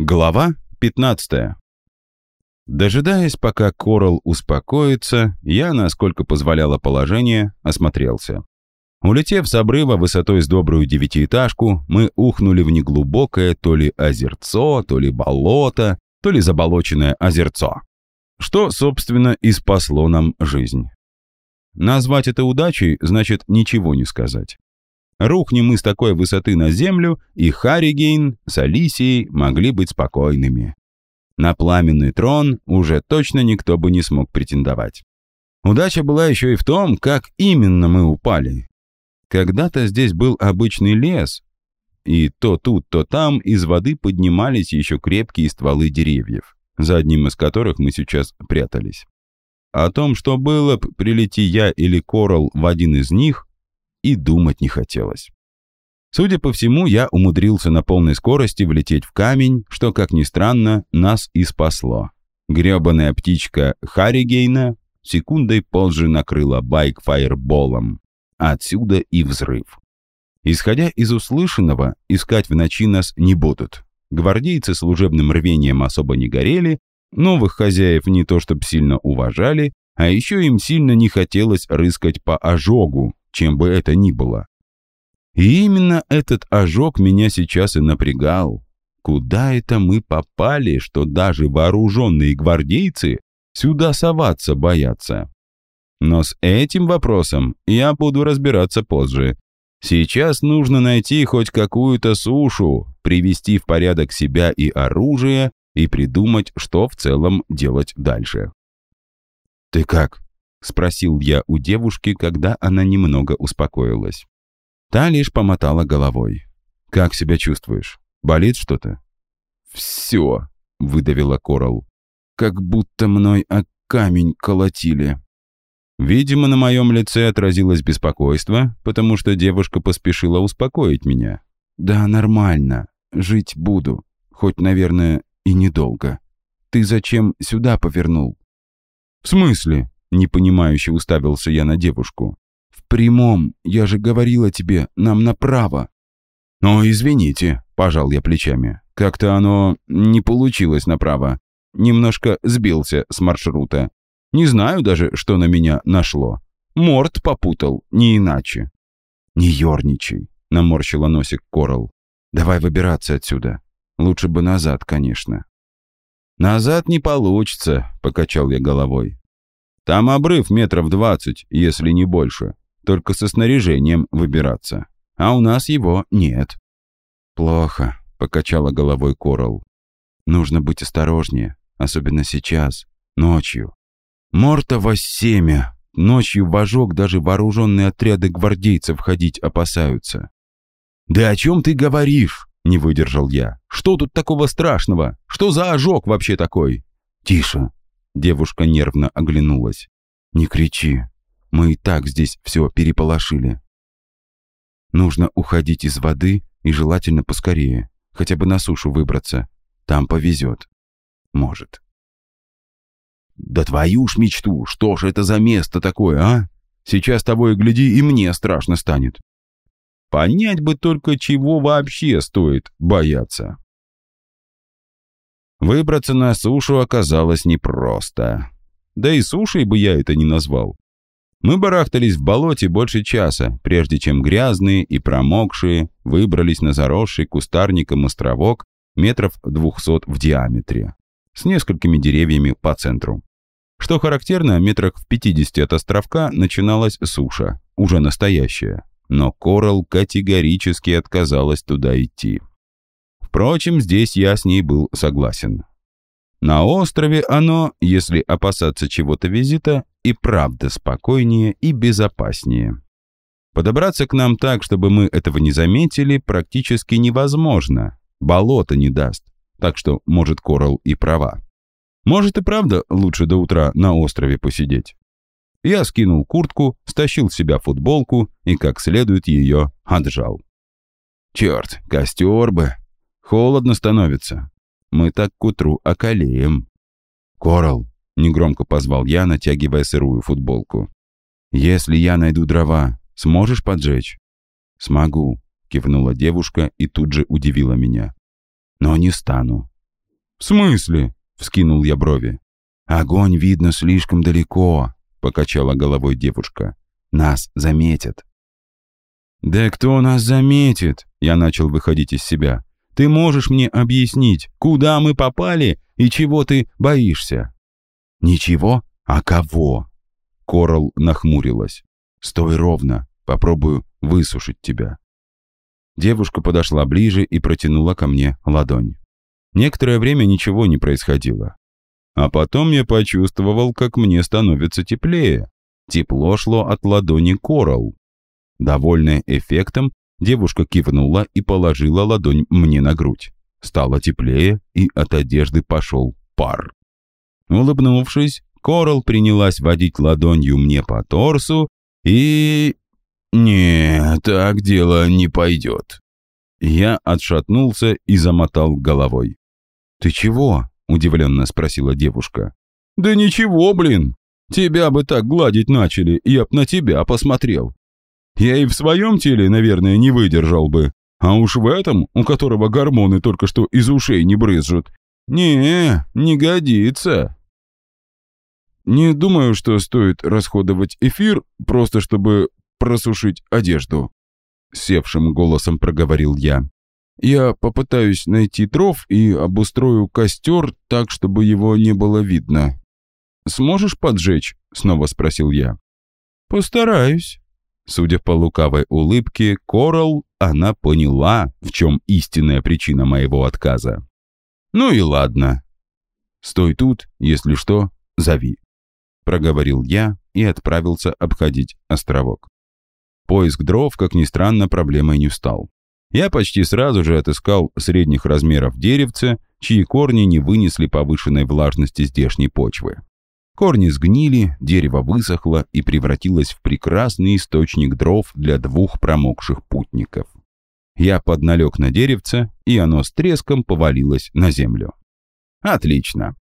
Глава 15. Дожидаясь, пока Корал успокоится, я, насколько позволяло положение, осмотрелся. Улетев с обрыва высотой с добрую девятиэтажку, мы ухнули в неглубокое то ли озерцо, то ли болото, то ли заболоченное озерцо. Что, собственно, и спасло нам жизнь. Назвать это удачей значит ничего не сказать. Рухнем мы с такой высоты на землю, и Харригейн с Алисией могли быть спокойными. На пламенный трон уже точно никто бы не смог претендовать. Удача была еще и в том, как именно мы упали. Когда-то здесь был обычный лес, и то тут, то там из воды поднимались еще крепкие стволы деревьев, за одним из которых мы сейчас прятались. О том, что было, прилети я или Корал в один из них, и думать не хотелось. Судя по всему, я умудрился на полной скорости влететь в камень, что, как ни странно, нас и спасло. Гребаная птичка Харригейна секундой позже накрыла байк фаерболом. Отсюда и взрыв. Исходя из услышанного, искать в ночи нас не будут. Гвардейцы служебным рвением особо не горели, новых хозяев не то чтобы сильно уважали, а еще им сильно не хотелось рыскать по ожогу, чем бы это ни было. И именно этот ожог меня сейчас и напрягал. Куда это мы попали, что даже вооруженные гвардейцы сюда соваться боятся? Но с этим вопросом я буду разбираться позже. Сейчас нужно найти хоть какую-то сушу, привести в порядок себя и оружие и придумать, что в целом делать дальше. «Ты как?» — спросил я у девушки, когда она немного успокоилась. Та лишь помотала головой. «Как себя чувствуешь? Болит что-то?» «Все», — выдавила Корал. «Как будто мной о камень колотили». Видимо, на моем лице отразилось беспокойство, потому что девушка поспешила успокоить меня. «Да, нормально. Жить буду. Хоть, наверное, и недолго. Ты зачем сюда повернул?» «В смысле?» Непонимающе уставился я на девушку. «В прямом, я же говорила тебе, нам направо». «Ну, извините», — пожал я плечами. «Как-то оно не получилось направо. Немножко сбился с маршрута. Не знаю даже, что на меня нашло. Морд попутал, не иначе». «Не ерничай», — наморщила носик Корал. «Давай выбираться отсюда. Лучше бы назад, конечно». «Назад не получится», — покачал я головой. Там обрыв метров двадцать, если не больше. Только со снаряжением выбираться. А у нас его нет». «Плохо», — покачала головой Корал. «Нужно быть осторожнее, особенно сейчас, ночью. Мортово семя. Ночью в ожог даже вооруженные отряды гвардейцев ходить опасаются». «Да о чем ты говоришь?» — не выдержал я. «Что тут такого страшного? Что за ожог вообще такой?» «Тише», Девушка нервно оглянулась. «Не кричи. Мы и так здесь все переполошили. Нужно уходить из воды и желательно поскорее. Хотя бы на сушу выбраться. Там повезет. Может». «Да твою ж мечту! Что ж это за место такое, а? Сейчас того и гляди, и мне страшно станет». Понять бы только, чего вообще стоит бояться. Выбраться на сушу оказалось непросто. Да и сушей бы я это не назвал. Мы барахтались в болоте больше часа, прежде чем грязные и промокшие выбрались на заросший кустарником островок метров двухсот в диаметре, с несколькими деревьями по центру. Что характерно, метрах в 50 от островка начиналась суша, уже настоящая, но Корал категорически отказалась туда идти. Впрочем, здесь я с ней был согласен. На острове оно, если опасаться чего-то визита, и правда спокойнее и безопаснее. Подобраться к нам так, чтобы мы этого не заметили, практически невозможно. Болото не даст. Так что, может, Коралл и права. Может и правда лучше до утра на острове посидеть. Я скинул куртку, стащил с себя футболку и как следует ее отжал. Черт, костер бы, Холодно становится. Мы так к утру околеем. «Коралл!» — негромко позвал я, натягивая сырую футболку. «Если я найду дрова, сможешь поджечь?» «Смогу», — кивнула девушка и тут же удивила меня. «Но не стану. «В смысле?» — вскинул я брови. «Огонь видно слишком далеко», — покачала головой девушка. «Нас заметят». «Да кто нас заметит?» — я начал выходить из себя. «Ты можешь мне объяснить, куда мы попали и чего ты боишься?» «Ничего? А кого?» Корал нахмурилась. «Стой ровно, попробую высушить тебя». Девушка подошла ближе и протянула ко мне ладонь. Некоторое время ничего не происходило. А потом я почувствовал, как мне становится теплее. Тепло шло от ладони Корал. Довольная эффектом, девушка кивнула и положила ладонь мне на грудь. Стало теплее, и от одежды пошел пар. Улыбнувшись, Корал принялась водить ладонью мне по торсу и... «Не, так дело не пойдет». Я отшатнулся и замотал головой. «Ты чего?» – удивленно спросила девушка. «Да ничего, блин. Тебя бы так гладить начали, я б на тебя посмотрел. Я и в своем теле, наверное, не выдержал бы. А уж в этом, у которого гормоны только что из ушей не брызжут, не, не годится». «Не думаю, что стоит расходовать эфир, просто чтобы просушить одежду», — севшим голосом проговорил я. «Я попытаюсь найти дров и обустрою костер так, чтобы его не было видно». «Сможешь поджечь?» — снова спросил я. «Постараюсь». Судя по лукавой улыбке, Корал, она поняла, в чем истинная причина моего отказа. «Ну и ладно. Стой тут, если что, зови», — проговорил я и отправился обходить островок. Поиск дров, как ни странно, проблемой не стал. Я почти сразу же отыскал средних размеров деревца, чьи корни не вынесли повышенной влажности здешней почвы. Корни сгнили, дерево высохло и превратилось в прекрасный источник дров для двух промокших путников. Я подналег на деревце, и оно с треском повалилось на землю. Отлично.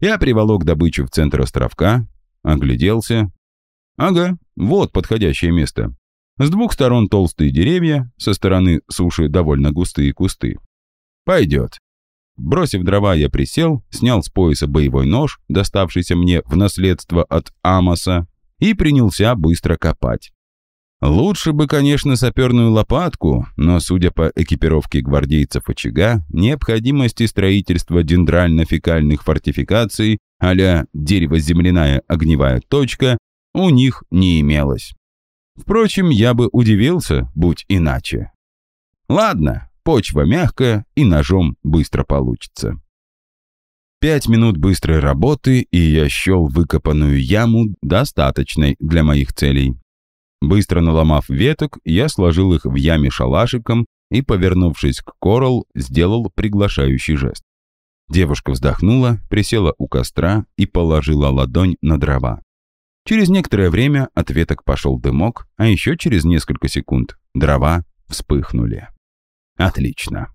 Я приволок добычу в центр островка, огляделся. Ага, вот подходящее место. С двух сторон толстые деревья, со стороны суши довольно густые кусты. Пойдет. Бросив дрова, я присел, снял с пояса боевой нож, доставшийся мне в наследство от Амоса, и принялся быстро копать. Лучше бы, конечно, саперную лопатку, но, судя по экипировке гвардейцев очага, необходимости строительства дендрально-фекальных фортификаций а-ля дерево-земляная огневая точка у них не имелось. Впрочем, я бы удивился, будь иначе. Ладно, почва мягкая и ножом быстро получится. Пять минут быстрой работы, и я щел выкопанную яму достаточной для моих целей. Быстро наломав веток, я сложил их в яме шалашиком и, повернувшись к Корал, сделал приглашающий жест. Девушка вздохнула, присела у костра и положила ладонь на дрова. Через некоторое время от веток пошел дымок, а еще через несколько секунд дрова вспыхнули. Отлично.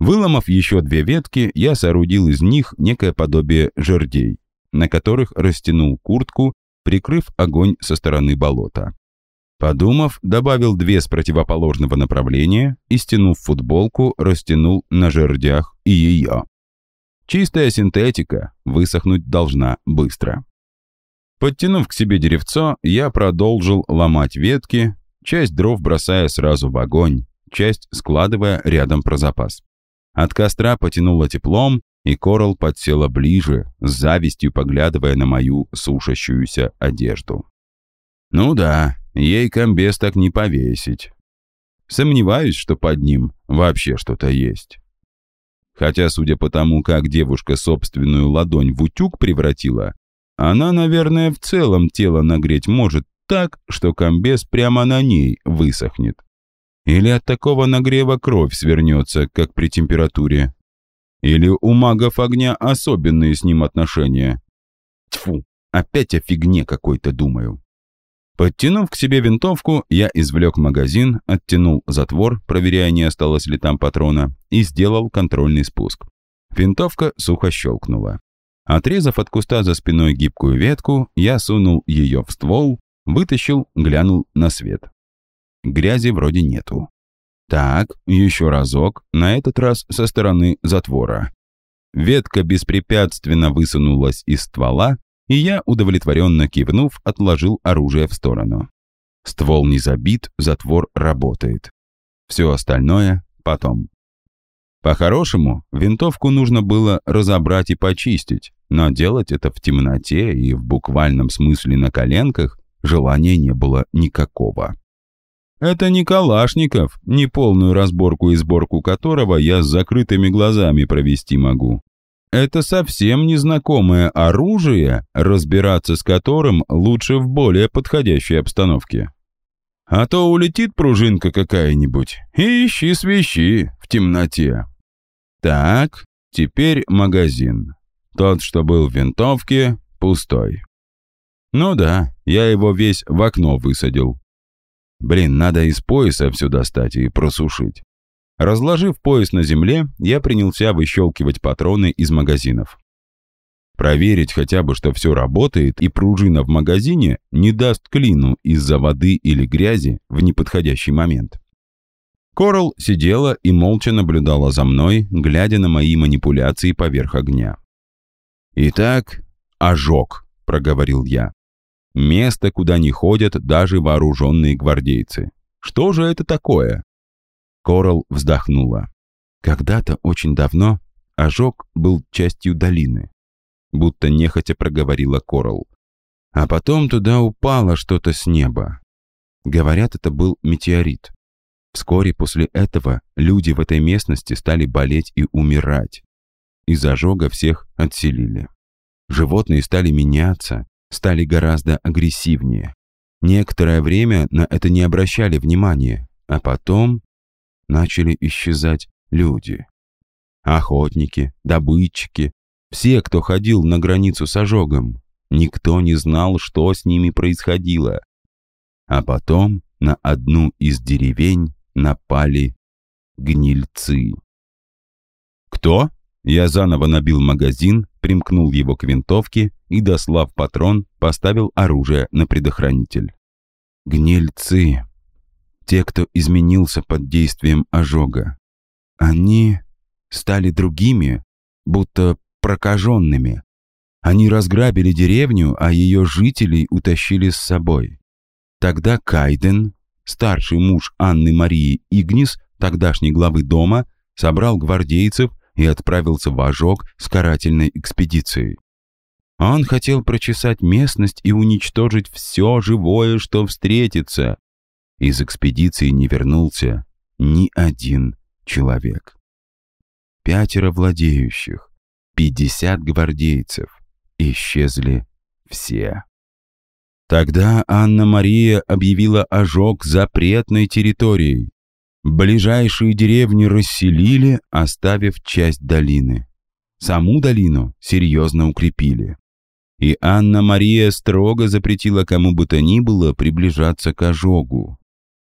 Выломав еще две ветки, я соорудил из них некое подобие жердей, на которых растянул куртку, прикрыв огонь со стороны болота. Подумав, добавил две с противоположного направления и, стянув футболку, растянул на жердях и ее. Чистая синтетика, высохнуть должна быстро. Подтянув к себе деревцо, я продолжил ломать ветки, часть дров бросая сразу в огонь, часть складывая рядом про запас. От костра потянуло теплом, и Корал подсела ближе, с завистью поглядывая на мою сушащуюся одежду. Ну да, ей комбез так не повесить. Сомневаюсь, что под ним вообще что-то есть. Хотя, судя по тому, как девушка собственную ладонь в утюг превратила, она, наверное, в целом тело нагреть может так, что комбез прямо на ней высохнет. Или от такого нагрева кровь свернется, как при температуре. Или у магов огня особенные с ним отношения. Тьфу, опять о фигне какой-то думаю. Подтянув к себе винтовку, я извлек магазин, оттянул затвор, проверяя, не осталось ли там патрона, и сделал контрольный спуск. Винтовка сухо щелкнула. Отрезав от куста за спиной гибкую ветку, я сунул ее в ствол, вытащил, глянул на свет. Грязи вроде нету. Так, еще разок, на этот раз со стороны затвора. ветка беспрепятственно высунулась из ствола, и я, удовлетворенно кивнув, отложил оружие в сторону. Ствол не забит, затвор работает. Все остальное потом. По-хорошему, винтовку нужно было разобрать и почистить, но делать это в темноте и в буквальном смысле на коленках желания не было никакого. Это не Калашников, не полную разборку и сборку которого я с закрытыми глазами провести могу. Это совсем незнакомое оружие, разбираться с которым лучше в более подходящей обстановке. А то улетит пружинка какая-нибудь, и ищи свищи в темноте. Так, теперь магазин. Тот, что был в винтовке, пустой. Ну да, я его весь в окно высадил. Блин, надо из пояса все достать и просушить. Разложив пояс на земле, я принялся выщелкивать патроны из магазинов. Проверить хотя бы, что все работает, и пружина в магазине не даст клину из-за воды или грязи в неподходящий момент. Корал сидела и молча наблюдала за мной, глядя на мои манипуляции поверх огня. «Итак, ожог», — проговорил я. «Место, куда не ходят даже вооруженные гвардейцы. Что же это такое?» Корал вздохнула. Когда-то очень давно ожог был частью долины. Будто нехотя проговорила Корал. А потом туда упало что-то с неба. Говорят, это был метеорит. Вскоре после этого люди в этой местности стали болеть и умирать. Из ожога всех отселили. Животные стали меняться, стали гораздо агрессивнее. Некоторое время на это не обращали внимания, а потом начали исчезать люди. Охотники, добытчики, все, кто ходил на границу с ожогом. Никто не знал, что с ними происходило. А потом на одну из деревень напали гнильцы. «Кто?» Я заново набил магазин, примкнул его к винтовке и, дослав патрон, поставил оружие на предохранитель. «Гнильцы», те, кто изменился под действием ожога. Они стали другими, будто прокаженными. Они разграбили деревню, а ее жителей утащили с собой. Тогда Кайден, старший муж Анны Марии Игнис, тогдашней главы дома, собрал гвардейцев и отправился в ожог с карательной экспедицией. Он хотел прочесать местность и уничтожить все живое, что встретится, из экспедиции не вернулся ни один человек. Пятеро владеющих, пятьдесят гвардейцев, исчезли все. Тогда Анна-Мария объявила ожог запретной территорией. Ближайшие деревни расселили, оставив часть долины. Саму долину серьезно укрепили. И Анна-Мария строго запретила кому бы то ни было приближаться к ожогу.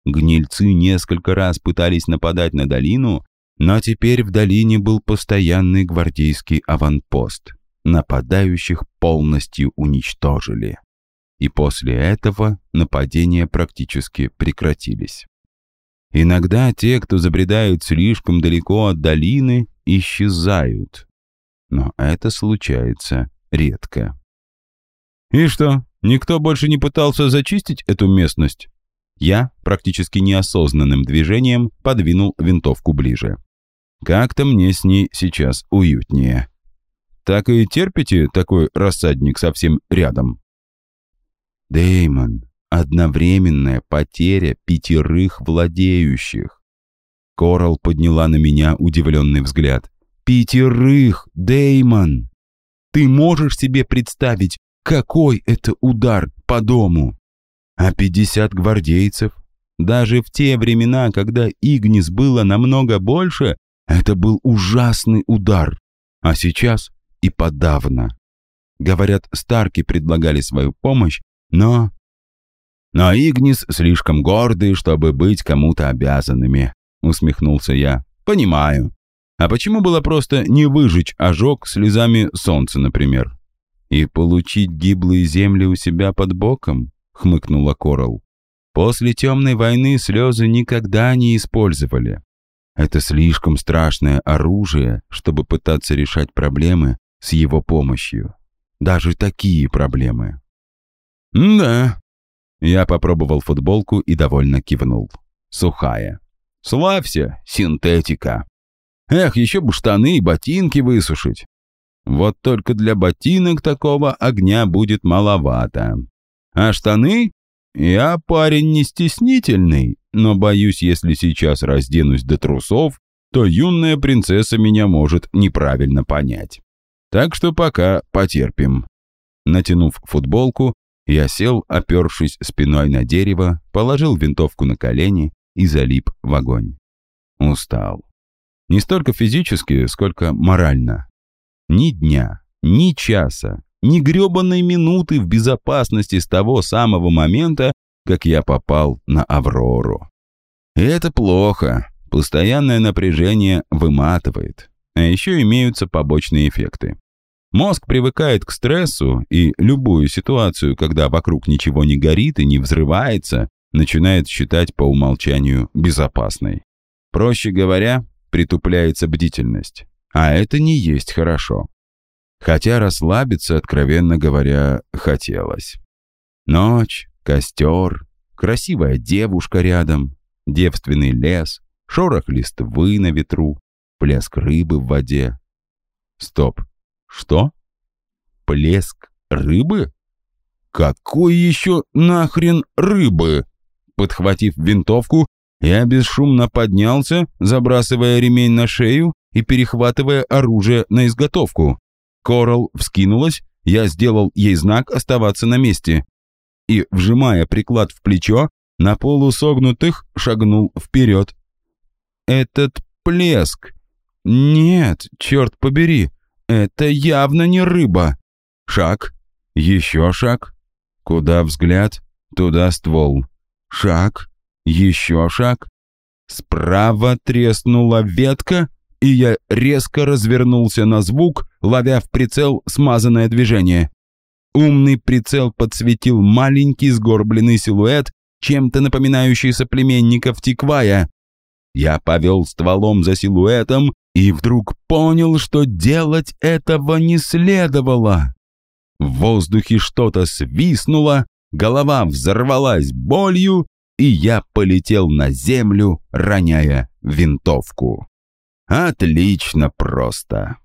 Гнильцы несколько раз пытались нападать на долину, но теперь в долине был постоянный гвардейский аванпост. Нападающих полностью уничтожили. И после этого нападения практически прекратились. Иногда те, кто забредают слишком далеко от долины, исчезают. Но это случается редко. «И что, никто больше не пытался зачистить эту местность?» Я практически неосознанным движением подвинул винтовку ближе. Как-то мне с ней сейчас уютнее. Так и терпите такой рассадник совсем рядом? Деймон, одновременная потеря пятерых владеющих. Корал подняла на меня удивленный взгляд. Пятерых, Деймон! Ты можешь себе представить, какой это удар по дому? А 50 гвардейцев? Даже в те времена, когда Игнис было намного больше, это был ужасный удар. А сейчас и подавно. Говорят, Старки предлагали свою помощь, но... Но Игнис слишком гордый, чтобы быть кому-то обязанными, усмехнулся я. Понимаю. А почему было просто не выжечь ожог слезами солнца, например? И получить гиблые земли у себя под боком? — хмыкнула Корал. «После темной войны слезы никогда не использовали. Это слишком страшное оружие, чтобы пытаться решать проблемы с его помощью. Даже такие проблемы. «Да». Я попробовал футболку и довольно кивнул. Сухая. «Славься, синтетика». Эх, еще бы штаны и ботинки высушить. Вот только для ботинок такого огня будет маловато. А штаны? Я парень не стеснительный, но боюсь, если сейчас разденусь до трусов, то юная принцесса меня может неправильно понять. Так что пока потерпим. Натянув футболку, я сел, опершись спиной на дерево, положил винтовку на колени и залип в огонь. Устал. Не столько физически, сколько морально. Ни дня, ни часа, ни гребаной минуты в безопасности с того самого момента, как я попал на Аврору. И это плохо. Постоянное напряжение выматывает. А еще имеются побочные эффекты. Мозг привыкает к стрессу, и любую ситуацию, когда вокруг ничего не горит и не взрывается, начинает считать по умолчанию безопасной. Проще говоря, притупляется бдительность. А это не есть хорошо. Хотя расслабиться, откровенно говоря, хотелось. Ночь, костер, красивая девушка рядом, девственный лес, шорох листвы на ветру, плеск рыбы в воде. Стоп. Что? Плеск рыбы? Какой еще нахрен рыбы? Подхватив винтовку, я бесшумно поднялся, забрасывая ремень на шею и перехватывая оружие на изготовку. Корал вскинулась, я сделал ей знак оставаться на месте и, вжимая приклад в плечо, на полусогнутых шагнул вперед. «Этот плеск! Нет, черт побери, это явно не рыба!» Шаг, еще шаг. Куда взгляд, туда ствол. Шаг, еще шаг. Справа треснула ветка, и я резко развернулся на звук, ловя в прицел смазанное движение. Умный прицел подсветил маленький сгорбленный силуэт, чем-то напоминающий соплеменников Тиквая. Я повел стволом за силуэтом и вдруг понял, что делать этого не следовало. В воздухе что-то свистнуло, голова взорвалась болью, и я полетел на землю, роняя винтовку. Отлично просто.